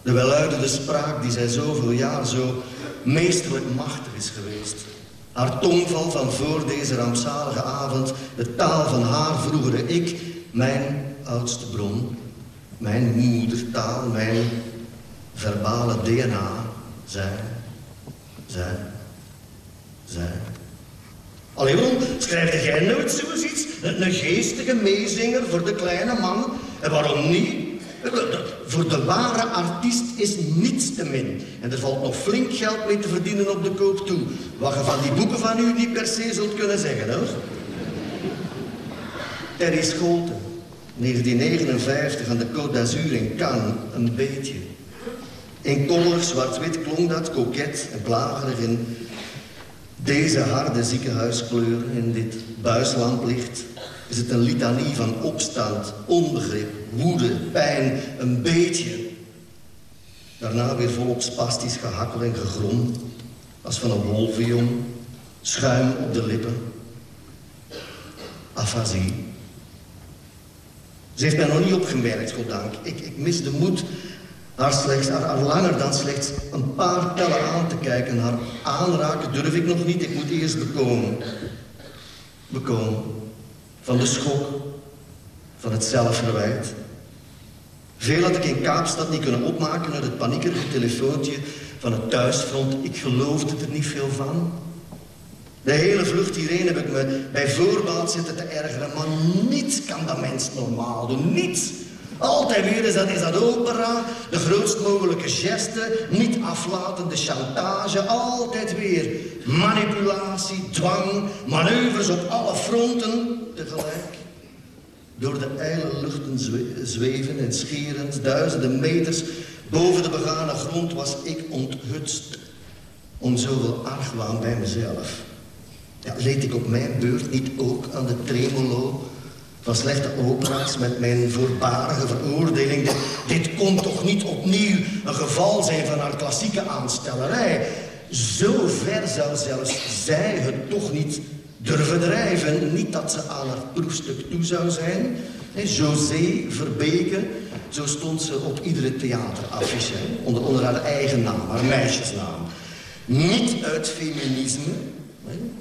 De welluidende spraak die zij zoveel jaar zo meesterlijk machtig is geweest. Haar tongval van voor deze rampzalige avond, de taal van haar vroegere ik, mijn oudste bron, mijn moedertaal, mijn verbale DNA, zij, zij, zij. Allee, waarom schrijf jij nooit zoiets? Een geestige meezinger voor de kleine man. En waarom niet? Voor de ware artiest is niets te min. En er valt nog flink geld mee te verdienen op de koop toe. Wat je van die boeken van u niet per se zult kunnen zeggen, hoor. Terry Scholten, 1959 aan de Côte d'Azur in Cannes, een beetje. In kolder, zwart-wit klonk dat, koket en plagerig in deze harde ziekenhuiskleur, in dit buislamplicht, is het een litanie van opstand, onbegrip, woede, pijn, een beetje. Daarna weer volop spastisch gehakkel en gegrom, als van een wolvenjong, schuim op de lippen. Afasie. Ze heeft mij nog niet opgemerkt, goddank. Ik, ik mis de moed haar, slechts, haar, langer dan slechts een paar tellen aan te kijken. Haar aanraken durf ik nog niet, ik moet eerst bekomen. Bekomen. Van de schok, van het zelfverwijt. Veel had ik in Kaapstad niet kunnen opmaken uit het paniekerige telefoontje van het thuisfront. Ik geloofde er niet veel van. De hele vlucht hierheen heb ik me bij voorbaat zitten te ergeren. Maar niets kan dat mens normaal doen. Niets. Altijd weer is dat, is dat opera, de grootst mogelijke geste, niet aflatende chantage. Altijd weer manipulatie, dwang, manoeuvres op alle fronten tegelijk. Door de ijle luchten zweven en scherend, duizenden meters boven de begane grond was ik onthutst. Om zoveel argwaan bij mezelf. Ja, leed ik op mijn beurt niet ook aan de tremolo van slechte opera's met mijn voorbarige veroordeling. Dit, dit kon toch niet opnieuw een geval zijn van haar klassieke aanstellerij. Zo ver zou zelfs zij het toch niet durven drijven. Niet dat ze aan haar proefstuk toe zou zijn. José Verbeke, zo stond ze op iedere theateraffiche. Onder, onder haar eigen naam, haar meisjesnaam. Niet uit feminisme,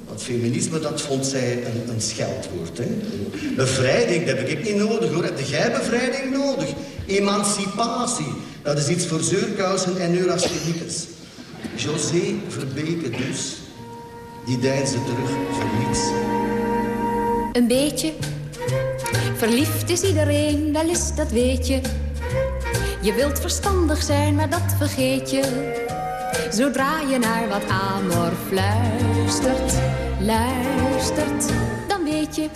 want feminisme, dat vond zij een, een scheldwoord. Hè? Bevrijding, dat heb ik niet nodig hoor. Heb jij bevrijding nodig? Emancipatie, dat is iets voor zeurkousen en neurastheniekers. José Verbeke dus, die deinsde terug voor niets. Een beetje verliefd is iedereen, wel is dat weet je. Je wilt verstandig zijn, maar dat vergeet je. Zodra je naar wat amor fluistert, luistert, dan weet je.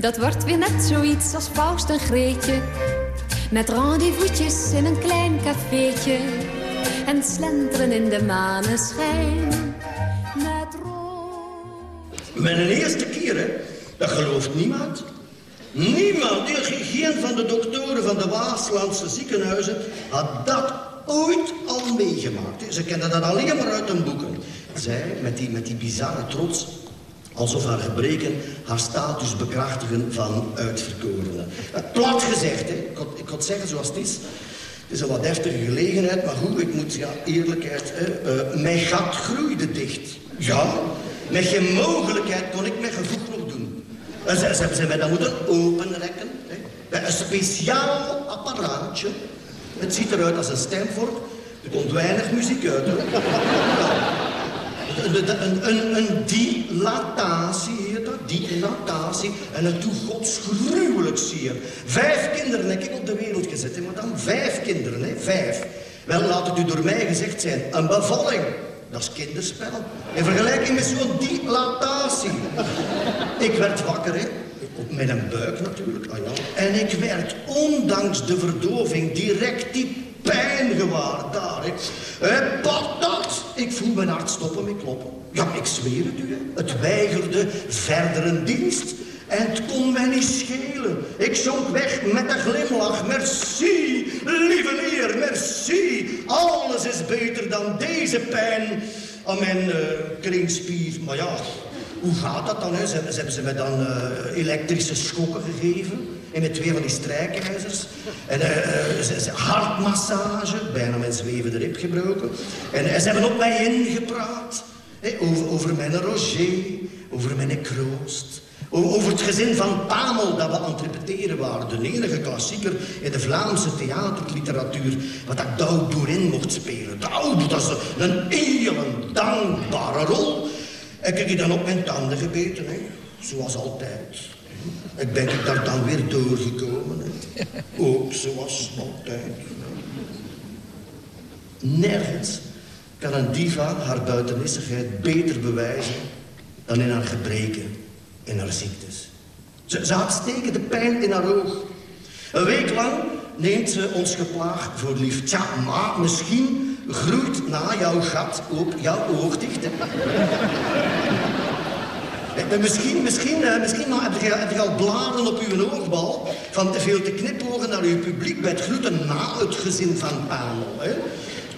Dat wordt weer net zoiets als Faust en Greetje. Met rendezvous'tjes in een klein cafeetje. En slenteren in de maneschijn. Met Mijn eerste keer, hè, dat gelooft niemand. Niemand, geen van de doktoren van de Waaslandse ziekenhuizen had dat ooit al meegemaakt. Ze kennen dat alleen maar uit hun boeken. Zij, met die, met die bizarre trots, alsof haar gebreken haar status bekrachtigen van uitverkorenen. Plat gezegd, hè. Ik, kon, ik kon zeggen zoals het is. Het is een wat deftige gelegenheid, maar goed, ik moet, ja, eerlijkheid, hè. Uh, mijn gat groeide dicht. Ja, met geen mogelijkheid kon ik mijn gevoel nog doen. En ze, ze, ze mij dan moeten openrekken. Bij een speciaal apparaatje het ziet eruit als een stemvork. Er komt weinig muziek uit, hoor. Een, een, een, een dilatatie heet dat, dilatatie. En het doet godsgruwelijk zeer. Vijf kinderen heb ik op de wereld gezet, hè, madame. Vijf kinderen, hè, vijf. Wel, laat het u door mij gezegd zijn, een bevalling. Dat is kinderspel. In vergelijking met zo'n dilatatie. Ik werd wakker, hè. Met een buik natuurlijk, ah. En ik werd, ondanks de verdoving, direct die pijn gewaar daar. Hè. patat! Ik voel mijn hart stoppen met kloppen. Ja, ik zweer het u. Het weigerde verdere dienst. En het kon mij niet schelen. Ik zonk weg met een glimlach. Merci, lieve heer, merci. Alles is beter dan deze pijn aan mijn uh, kringspier. Maar ja, hoe gaat dat dan? Ze, hebben ze me dan uh, elektrische schokken gegeven. En met twee van die strijkijzers. En uh, ze, ze, hartmassage. Bijna mijn zwevende rib gebroken. En ze hebben op mij ingepraat. Over, over mijn Roger. Over mijn Kroost. Over het gezin van Pamel dat we aan het waren. De enige klassieker in de Vlaamse theaterliteratuur. Wat ik Douw Boerin mocht spelen. Douw, dat is een hele dankbare rol. En ik heb dan op mijn tanden gebeten, zoals altijd. Ik ben daar dan weer doorgekomen. Hè. Ook zoals altijd. Nergens kan een diva haar buitenissigheid beter bewijzen... dan in haar gebreken en haar ziektes. Ze, ze had stekende pijn in haar oog. Een week lang neemt ze ons geplaag voor lief. Tja, maar misschien groeit na jouw gat ook jouw oog dicht. misschien, misschien, uh, misschien je, heb je al bladen op uw oogbal van te veel te knipogen naar uw publiek bij het groeten na het gezin van. Hè?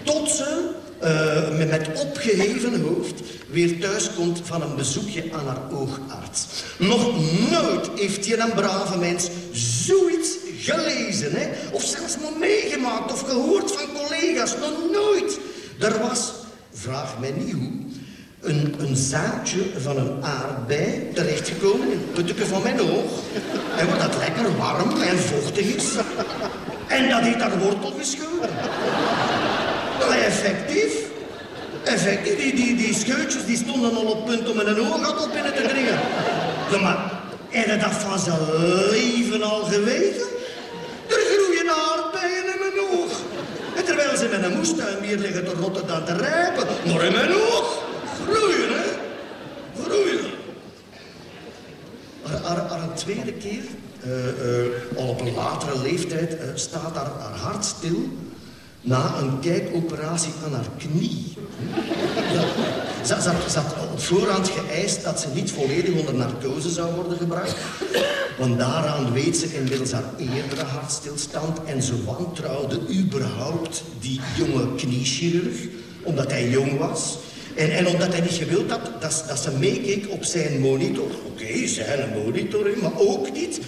Tot ze uh, met opgeheven hoofd weer thuis komt van een bezoekje aan haar oogarts. Nog nooit heeft hier een brave mens zoiets gelezen, hè? of zelfs maar meegemaakt of gehoord van collega's. Nog nooit. Er was, vraag mij niet hoe, een, een zaadje van een aardbei terechtgekomen in het putteke van mijn oog. En wat dat lekker warm en vochtig is. En dat heeft haar wortel geschoren. Effectief. Die, die, die scheutjes die stonden al op punt om een ooggat op binnen te dringen. Ja, maar, heb je dat van zijn leven al geweten? Er groeien aardbeien in mijn oog. En terwijl ze met een moestuin meer liggen te rotten dan te rijpen. Maar in mijn oog groeien, hè. Groeien. Aan een tweede keer, uh, uh, al op een latere leeftijd, uh, staat haar, haar hart stil na een kijkoperatie aan haar knie. Ja. Ze, had op voorhand geëist dat ze niet volledig onder narcose zou worden gebracht. Want daaraan weet ze inmiddels haar eerdere hartstilstand... en ze wantrouwde überhaupt die jonge kniechirurg, omdat hij jong was... En, en omdat hij niet gewild had dat, dat ze meekeek op zijn monitor. Oké, zijn monitor, maar ook niet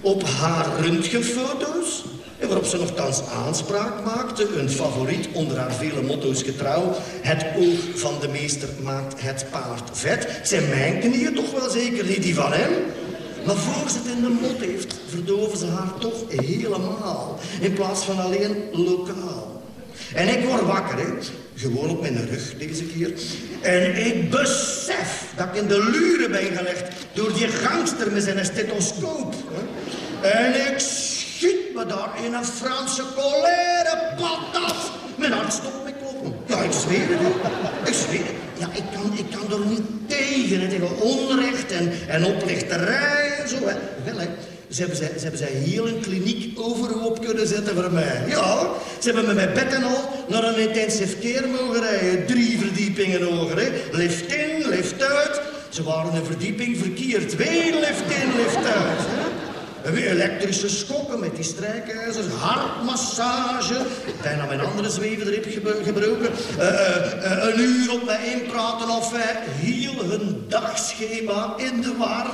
op haar röntgenfoto's. Waarop ze nogthans aanspraak maakte, een favoriet onder haar vele motto's getrouw. Het oog van de meester maakt het paard vet. Zijn mijn knieën toch wel zeker niet die van hem? Maar voor ze het in de mot heeft, verdoven ze haar toch helemaal. In plaats van alleen lokaal. En ik word wakker, hè. Gewoon op mijn rug deze keer. En ik besef dat ik in de luren ben gelegd door die gangster met zijn stethoscoop. En ik me daar in een Franse colère patat. Mijn hart stopt met kloppen. Ja, ik zweer het. Ik zweer het. Ja, ik kan, ik kan er niet tegen. Tegen onrecht en, en oplichterij en zo. Hè. Wel, hè. Ze hebben, ze hebben zij heel een kliniek overhoop kunnen zetten voor mij. Ja, ze hebben me met bed en al naar een intensive care mogen rijden. Drie verdiepingen hoger, hè. Lift in, lift uit. Ze waren een verdieping verkeerd. Weer lift in, lift uit. Hè. Elektrische schokken met die strijkijzers, hartmassage. Bijna mijn andere zwevenrib gebroken. Uh, uh, een uur op mij inpraten of uh, heel hun dagschema in de war.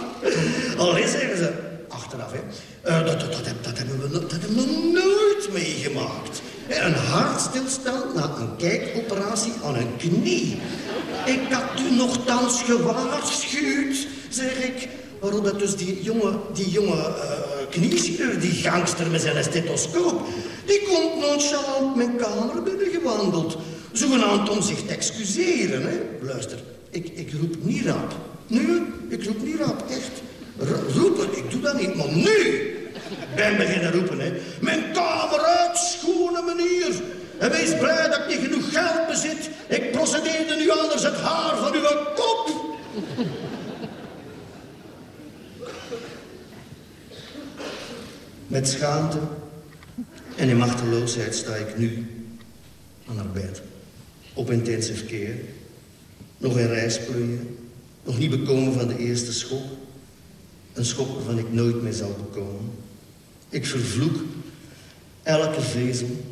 Allee, zeggen ze, achteraf, hè. Dat, dat, dat, dat, hebben we, dat hebben we nooit meegemaakt. Een hartstilstand na een kijkoperatie aan een knie. Ik had u nogthans gewaarschuwd, zeg ik. Waarom dat dus die jonge, die jonge uh, die gangster met zijn stethoscoop... die komt nonchalant mijn kamer binnengewandeld. Zogenaamd om zich te excuseren, hè. Luister, ik, ik roep niet rap. Nu, ik roep niet rap, echt. Roepen, ik doe dat niet, maar nu ben beginnen roepen, hè. Mijn kamer uit, schone manier. En wees blij dat niet genoeg geld bezit. Ik procedeerde nu anders het haar van uw kop. Met schaamte en in machteloosheid sta ik nu aan haar bed. Op intensive care. Nog in rijsplooien. Nog niet bekomen van de eerste schok. Een schok waarvan ik nooit meer zal bekomen. Ik vervloek elke vezel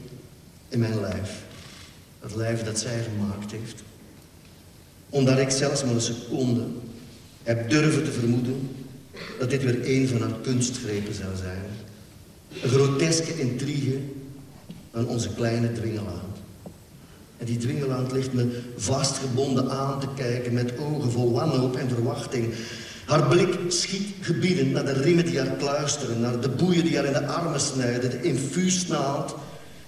in mijn lijf. Het lijf dat zij gemaakt heeft. Omdat ik zelfs maar een seconde heb durven te vermoeden... dat dit weer een van haar kunstgrepen zou zijn. Een groteske intrigue aan onze kleine dwingeland. En die dwingeland ligt me vastgebonden aan te kijken... met ogen vol wanhoop en verwachting... Haar blik schiet gebiedend naar de riemen die haar kluisteren... naar de boeien die haar in de armen snijden... de infuusnaald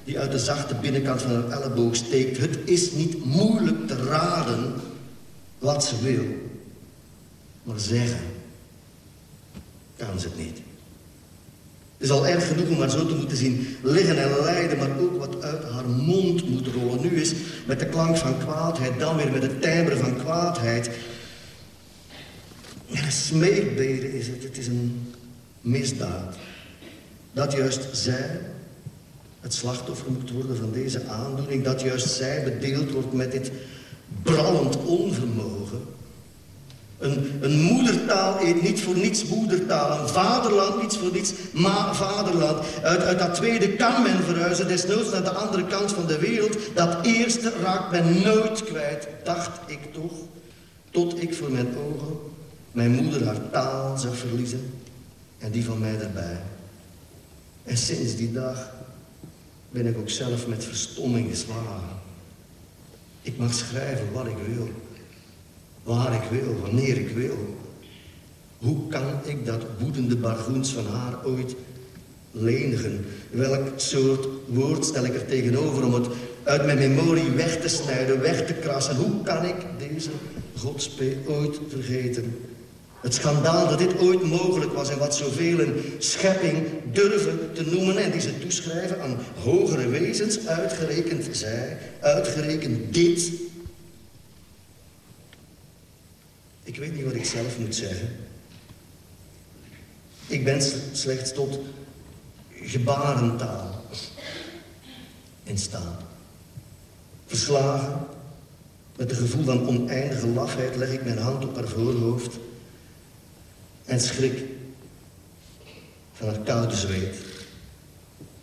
die uit de zachte binnenkant van haar elleboog steekt. Het is niet moeilijk te raden wat ze wil. Maar zeggen kan ze het niet. Het is al erg genoeg om haar zo te moeten zien liggen en lijden... maar ook wat uit haar mond moet rollen. Nu is met de klank van kwaadheid, dan weer met het timbre van kwaadheid... Een smeekbede is het. Het is een misdaad. Dat juist zij het slachtoffer moet worden van deze aandoening. Dat juist zij bedeeld wordt met dit brallend onvermogen. Een, een moedertaal eet niet voor niets moedertaal. Een vaderland niet voor niets maar vaderland. Uit, uit dat tweede kan men verhuizen, desnoods naar de andere kant van de wereld. Dat eerste raakt men nooit kwijt, dacht ik toch. Tot ik voor mijn ogen mijn moeder haar taal zag verliezen en die van mij daarbij. En sinds die dag ben ik ook zelf met verstomming geslagen. Ik mag schrijven wat ik wil, waar ik wil, wanneer ik wil. Hoe kan ik dat woedende bargoens van haar ooit lenigen? Welk soort woord stel ik er tegenover om het uit mijn memorie weg te snijden, weg te krassen? Hoe kan ik deze godspee ooit vergeten? Het schandaal dat dit ooit mogelijk was en wat zoveel een schepping durven te noemen... en die ze toeschrijven aan hogere wezens, uitgerekend zij, uitgerekend dit. Ik weet niet wat ik zelf moet zeggen. Ik ben slechts tot gebarentaal in staat. Verslagen, met een gevoel van oneindige lafheid leg ik mijn hand op haar voorhoofd en schrik van haar koude zweet.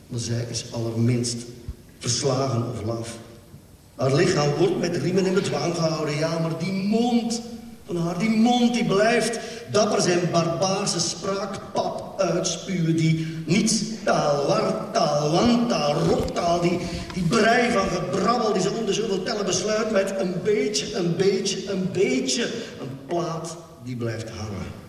Maar zij is allerminst verslagen of laf. Haar lichaam wordt met riemen in bedwang gehouden. Ja, maar die mond van haar, die mond die blijft dapper zijn barbaarse spraakpap uitspuwen. Die nietstaal, wartaal, landtaal, roktaal, die, die brei van gebrabbel die ze onder zoveel tellen besluit met een beetje, een beetje, een beetje. Een plaat die blijft hangen.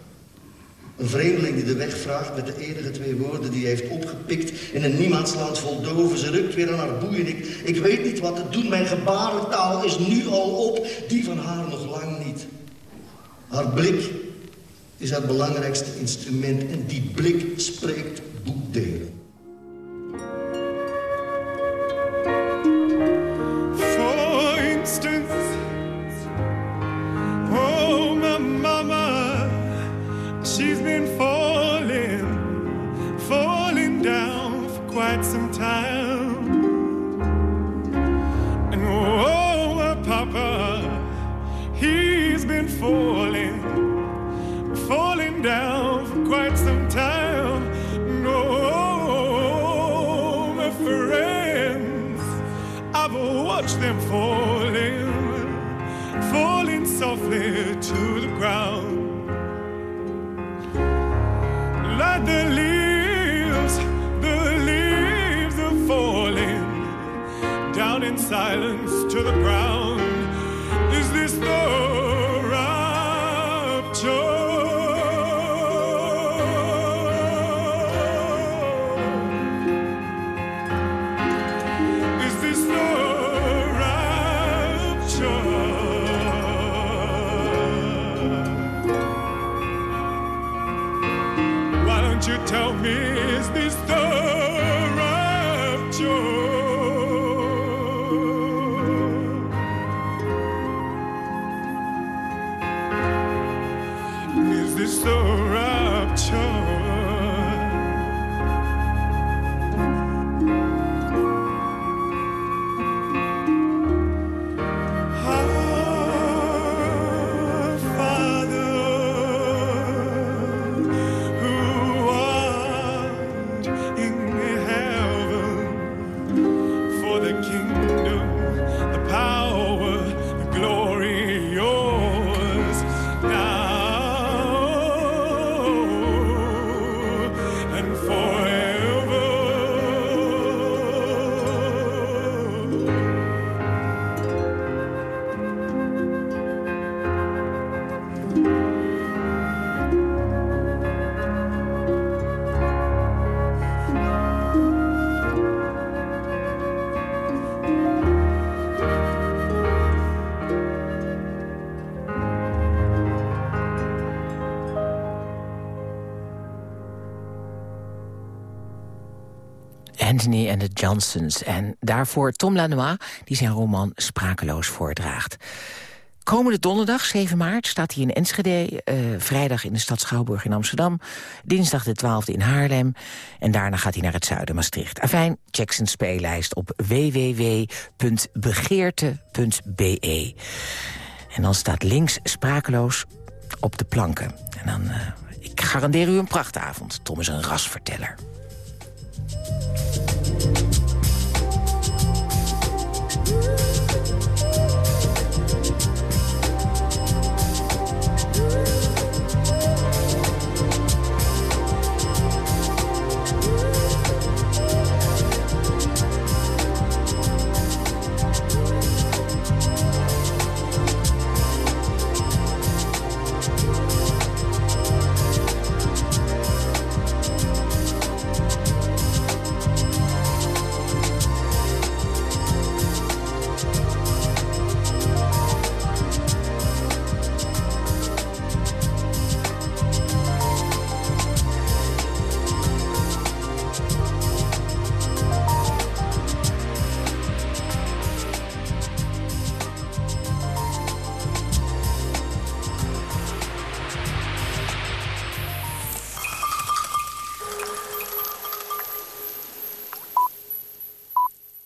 Een vreemdeling die de weg vraagt met de enige twee woorden die hij heeft opgepikt... in een niemandsland vol doven. Ze rukt weer aan haar boeien. Ik, ik weet niet wat te doen. Mijn gebarentaal is nu al op. Die van haar nog lang. Haar blik is haar belangrijkste instrument. En die blik spreekt boekdelen. Softly to the ground. Like the leaves, the leaves are falling down in silence to the ground. Is this the en de Johnsons. En daarvoor Tom Lanois, die zijn roman Sprakeloos voordraagt. Komende donderdag, 7 maart, staat hij in Enschede. eh, vrijdag in de stad Schouwburg in Amsterdam. Dinsdag de 12e in Haarlem. En daarna gaat hij naar het zuiden Maastricht. Afijn, check zijn speellijst op www.begeerte.be. En dan staat links Sprakeloos op de planken. En dan, eh, ik garandeer u een prachtavond. Tom is een rasverteller.